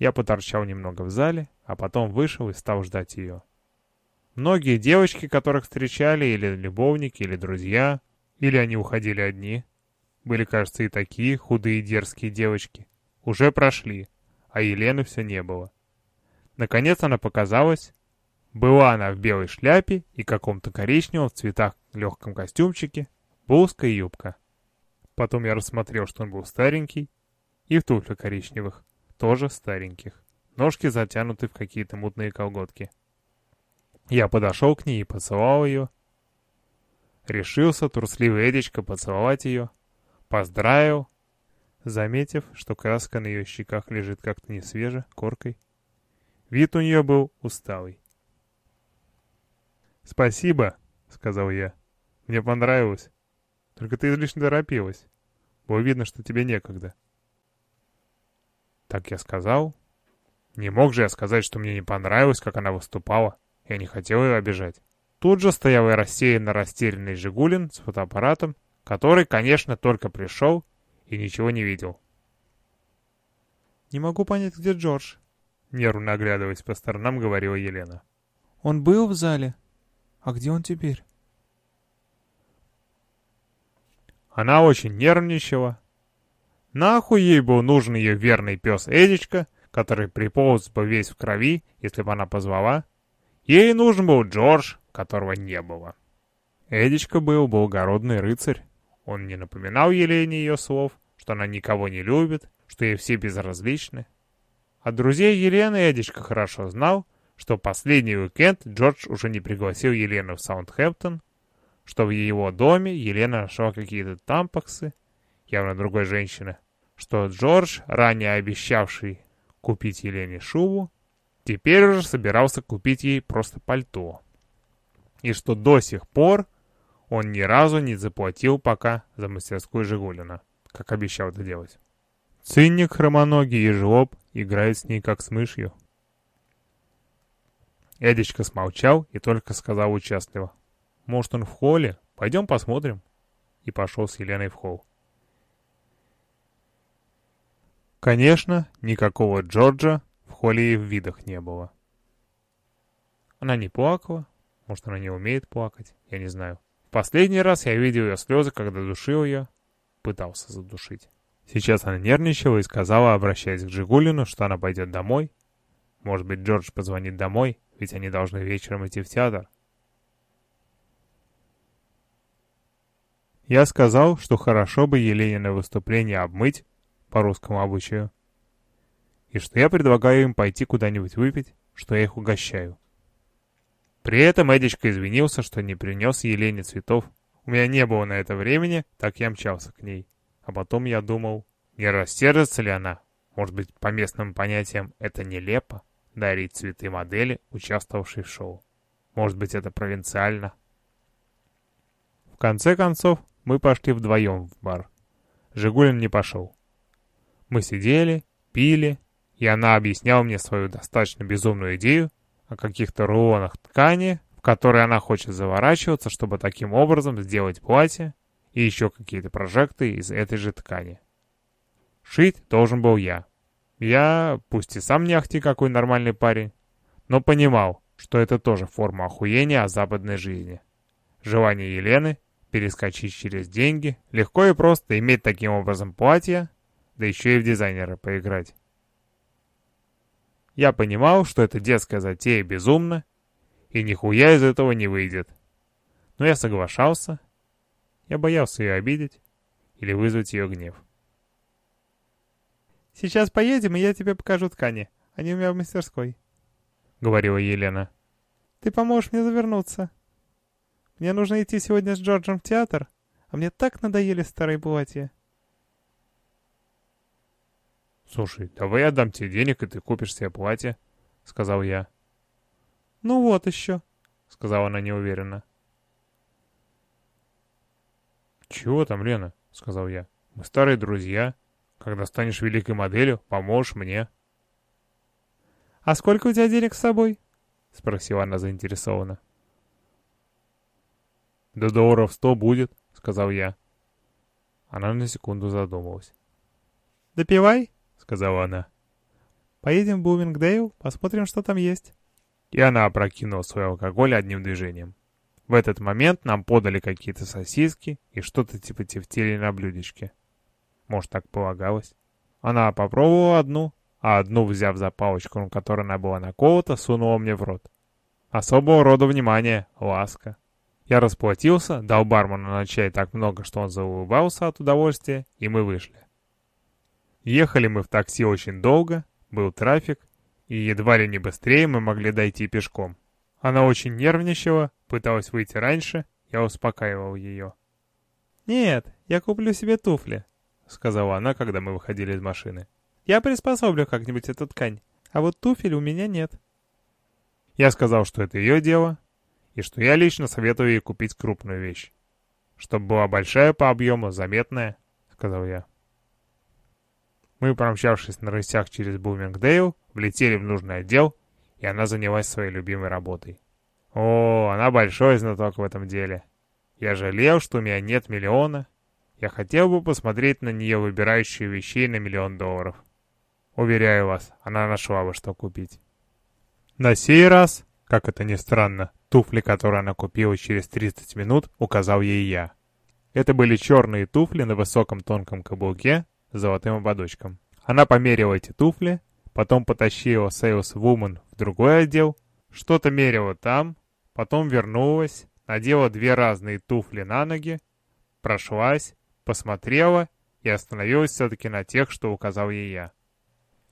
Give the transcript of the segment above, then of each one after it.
Я поторчал немного в зале, а потом вышел и стал ждать ее. Многие девочки, которых встречали, или любовники, или друзья, или они уходили одни, были, кажется, и такие худые дерзкие девочки, уже прошли, а Елены все не было. Наконец она показалась. Была она в белой шляпе и каком-то коричневом в цветах легком костюмчике, блузка и юбка. Потом я рассмотрел, что он был старенький, и в туфлях коричневых, тоже стареньких. Ножки затянуты в какие-то мутные колготки. Я подошел к ней и поцеловал ее. Решился трусливый Эдичка поцеловать ее. Поздравил, заметив, что краска на ее щеках лежит как-то не свеже, коркой. Вид у нее был усталый. «Спасибо», — сказал я. «Мне понравилось. Только ты излишне торопилась. Было видно, что тебе некогда». Так я сказал. Не мог же я сказать, что мне не понравилось, как она выступала. Я не хотел ее обижать. Тут же стоял и рассеянно растерянный Жигулин с фотоаппаратом, который, конечно, только пришел и ничего не видел. «Не могу понять, где Джордж», — нервно оглядываясь по сторонам, говорила Елена. «Он был в зале? А где он теперь?» Она очень нервничала. Нахуй ей был нужен ее верный пес Эдичка, который приполз бы весь в крови, если бы она позвала. Ей нужен был Джордж, которого не было. Эдичка был благородный рыцарь. Он не напоминал Елене ее слов, что она никого не любит, что ей все безразличны. От друзей Елены Эдичка хорошо знал, что последний уикенд Джордж уже не пригласил Елену в Саундхэмптон, что в его доме Елена нашла какие-то тампаксы, явно другой женщины, что Джордж, ранее обещавший купить Елене шубу, теперь уже собирался купить ей просто пальто. И что до сих пор он ни разу не заплатил пока за мастерскую Жигулина, как обещал это делать. Цинник хромоногий и жлоб играет с ней как с мышью. Эдичка смолчал и только сказал участливо. «Может, он в холле? Пойдем посмотрим». И пошел с Еленой в холл. Конечно, никакого Джорджа в холле и в видах не было. Она не плакала, может, она не умеет плакать, я не знаю. Последний раз я видел ее слезы, когда душил ее, пытался задушить. Сейчас она нервничала и сказала, обращаясь к Джигулину, что она пойдет домой. Может быть, Джордж позвонит домой, ведь они должны вечером идти в театр. Я сказал, что хорошо бы Еленина выступление обмыть, по русскому обычаю. И что я предлагаю им пойти куда-нибудь выпить, что я их угощаю. При этом Эдичка извинился, что не принес Елене цветов. У меня не было на это времени, так я мчался к ней. А потом я думал, не растерзится ли она? Может быть, по местным понятиям это нелепо? Дарить цветы модели, участвовавшей в шоу. Может быть, это провинциально? В конце концов, мы пошли вдвоем в бар. Жигулин не пошел. Мы сидели, пили, и она объясняла мне свою достаточно безумную идею о каких-то рулонах ткани, в которые она хочет заворачиваться, чтобы таким образом сделать платье и еще какие-то прожекты из этой же ткани. Шить должен был я. Я, пусть и сам не ахти какой нормальный парень, но понимал, что это тоже форма охуения о западной жизни. Желание Елены перескочить через деньги, легко и просто иметь таким образом платье, да еще и в дизайнера поиграть. Я понимал, что эта детская затея безумна, и нихуя из этого не выйдет. Но я соглашался. Я боялся ее обидеть или вызвать ее гнев. «Сейчас поедем, и я тебе покажу ткани. Они у меня в мастерской», — говорила Елена. «Ты поможешь мне завернуться. Мне нужно идти сегодня с Джорджем в театр, а мне так надоели старые платья». «Слушай, давай я дам тебе денег, и ты купишь себе платье», — сказал я. «Ну вот еще», — сказала она неуверенно. «Чего там, Лена?» — сказал я. «Мы старые друзья. Когда станешь великой моделью, поможешь мне». «А сколько у тебя денег с собой?» — спросила она заинтересованно. «Да долларов сто будет», — сказал я. Она на секунду задумалась. «Допивай», сказала она. Поедем в Бумингдейл, посмотрим, что там есть. И она опрокинула свой алкоголь одним движением. В этот момент нам подали какие-то сосиски и что-то типа тефтели на блюдечке. Может, так полагалось. Она попробовала одну, а одну, взяв за палочку, на которой она была наколота, сунула мне в рот. Особого рода внимание, ласка. Я расплатился, дал бармену на чай так много, что он заулыбался от удовольствия, и мы вышли. Ехали мы в такси очень долго, был трафик, и едва ли не быстрее мы могли дойти пешком. Она очень нервничала, пыталась выйти раньше, я успокаивал ее. «Нет, я куплю себе туфли», — сказала она, когда мы выходили из машины. «Я приспособлю как-нибудь эту ткань, а вот туфель у меня нет». Я сказал, что это ее дело, и что я лично советую ей купить крупную вещь. Чтобы была большая по объему, заметная, — сказал я. Мы, промчавшись на рысях через Бумингдейл, влетели в нужный отдел и она занялась своей любимой работой. О, она большой знаток в этом деле. Я жалел, что у меня нет миллиона. Я хотел бы посмотреть на нее, выбирающую вещей на миллион долларов. Уверяю вас, она нашла бы что купить. На сей раз, как это ни странно, туфли, которые она купила через 30 минут, указал ей я. Это были черные туфли на высоком тонком каблуке золотым ободочком. Она померила эти туфли, потом потащила Woman в другой отдел, что-то мерила там, потом вернулась, надела две разные туфли на ноги, прошлась, посмотрела и остановилась все-таки на тех, что указал ей я.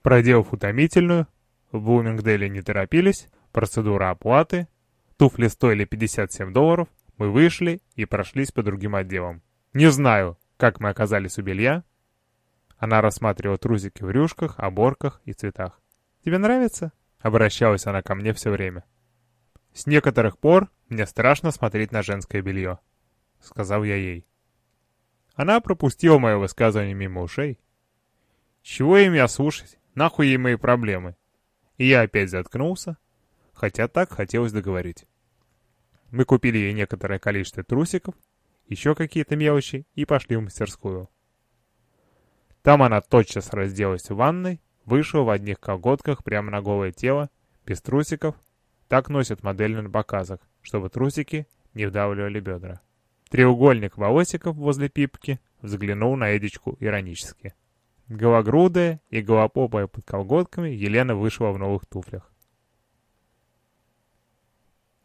Проделав утомительную, в Блумингделе не торопились, процедура оплаты, туфли стоили 57 долларов, мы вышли и прошлись по другим отделам. Не знаю, как мы оказались у белья, она рассматривала трусики в рюшках, оборках и цветах. «Тебе нравится?» — обращалась она ко мне все время. «С некоторых пор мне страшно смотреть на женское белье», — сказал я ей. Она пропустила мое высказывание мимо ушей. Чего им я слушать? Нахуй ей мои проблемы? И я опять заткнулся, хотя так хотелось договорить. Мы купили ей некоторое количество трусиков, еще какие-то мелочи и пошли в мастерскую. Там она тотчас разделась в ванной, вышла в одних колготках прямо на голое тело, без трусиков. Так носят модели на показах, чтобы трусики не вдавливали бедра. Треугольник волосиков возле пипки взглянул на Эдичку иронически. Гологрудая и голопопая под колготками, Елена вышла в новых туфлях.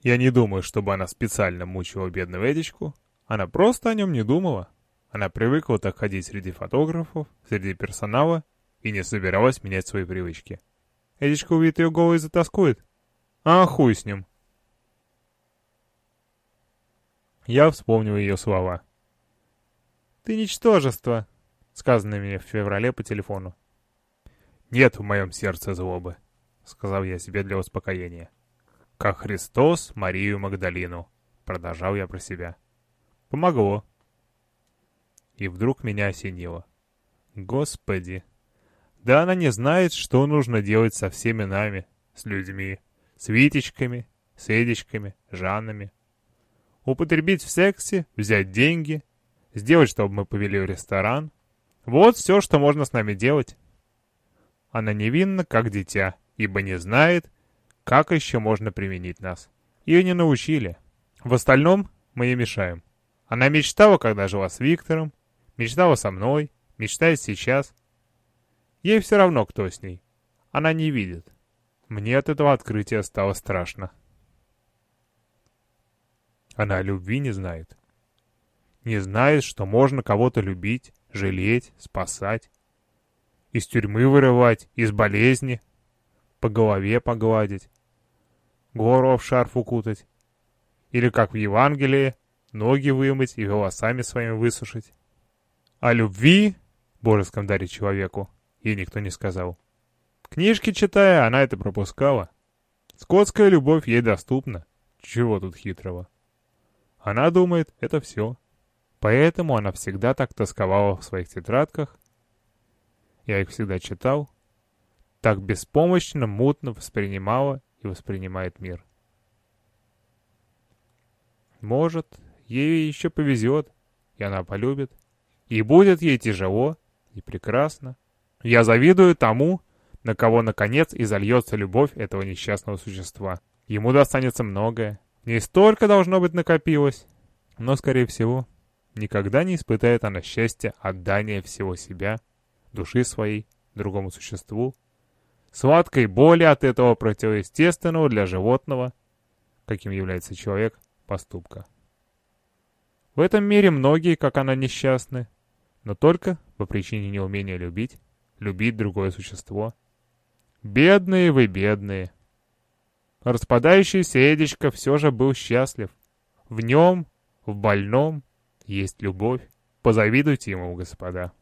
Я не думаю, чтобы она специально мучила бедного Эдичку. Она просто о нем не думала. Она привыкла так ходить среди фотографов, среди персонала и не собиралась менять свои привычки. Эдичка увидит ее голой и затаскует. А хуй с ним. Я вспомнил ее слова. «Ты ничтожество», сказанное мне в феврале по телефону. «Нет в моем сердце злобы», — сказал я себе для успокоения. «Как Христос Марию Магдалину», — продолжал я про себя. «Помогло». И вдруг меня осенило. Господи! Да она не знает, что нужно делать со всеми нами, с людьми, с Витечками, с Эдичками, Жаннами. Употребить в сексе, взять деньги, сделать, чтобы мы повели в ресторан. Вот все, что можно с нами делать. Она невинна, как дитя, ибо не знает, как еще можно применить нас. Ее не научили. В остальном мы ей мешаем. Она мечтала, когда жила с Виктором, Мечтала со мной, мечтает сейчас. Ей все равно, кто с ней. Она не видит. Мне от этого открытия стало страшно. Она любви не знает. Не знает, что можно кого-то любить, жалеть, спасать. Из тюрьмы вырывать, из болезни. По голове погладить. Гору в шарф укутать. Или, как в Евангелии, ноги вымыть и волосами своими высушить. О любви, божеском даре человеку, ей никто не сказал. Книжки читая, она это пропускала. Скотская любовь ей доступна. Чего тут хитрого? Она думает, это все. Поэтому она всегда так тосковала в своих тетрадках. Я их всегда читал. Так беспомощно, мутно воспринимала и воспринимает мир. Может, ей еще повезет, и она полюбит. И будет ей тяжело и прекрасно. Я завидую тому, на кого, наконец, и зальется любовь этого несчастного существа. Ему достанется многое. Не столько должно быть накопилось, но, скорее всего, никогда не испытает она счастья отдания всего себя, души своей, другому существу, сладкой боли от этого противоестественного для животного, каким является человек, поступка. В этом мире многие, как она, несчастны, но только по причине неумения любить, любить другое существо. Бедные вы, бедные. Распадающийся Эдичка все же был счастлив. В нем, в больном, есть любовь. Позавидуйте ему, господа.